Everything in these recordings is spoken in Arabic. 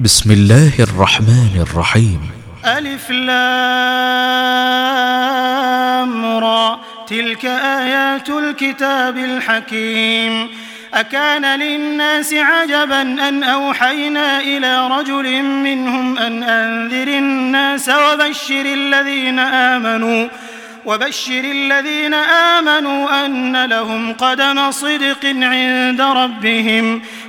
بسم الله الرحمن الرحيم الف لام را تلك آيات الكتاب الحكيم أكان للناس عجبا أن أوحينا إلى رجل منهم أن أنذر الناس وبشر الذين آمنوا وبشر الذين آمنوا أن لهم قدم صدق عند ربهم۔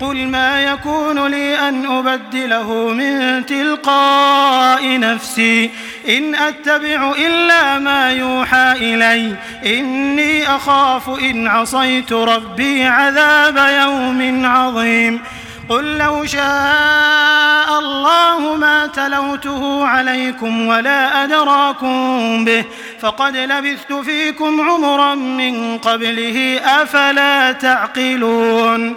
قل ما يكون لي أن أبدله من تلقاء نفسي إن أتبع إلا ما يوحى إلي إني أخاف إن عصيت ربي عذاب يوم عظيم قل لو شاء الله ما تلوته عليكم ولا أدراكم به فقد لبثت فيكم عمرا من قبله أفلا تعقلون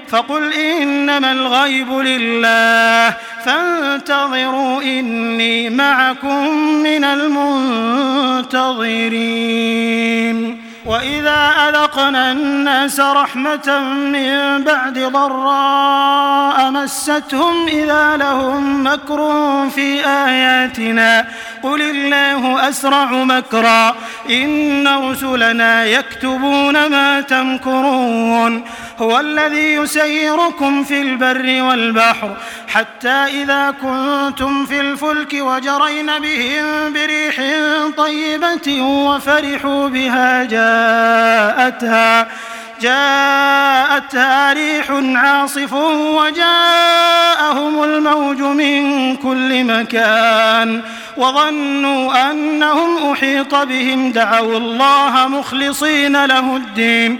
فقل إنما الغيب لله فانتظروا إني معكم من المنتظرين. وإذا أذقنا الناس رحمة من بعد ضراء مستهم إذا لهم مكر في آياتنا قل الله أسرع مكرا إن رسلنا يكتبون ما تمكرون. هو الذي يسيركم في البر والبحر حتى إذا كنتم في الفلك وجرين بهم بريح طيبة وفرحوا بها جاءتها جاءتها ريح عاصف وجاءهم الموج من كل مكان وظنوا أنهم أحيط بهم دعوا الله مخلصين له الدين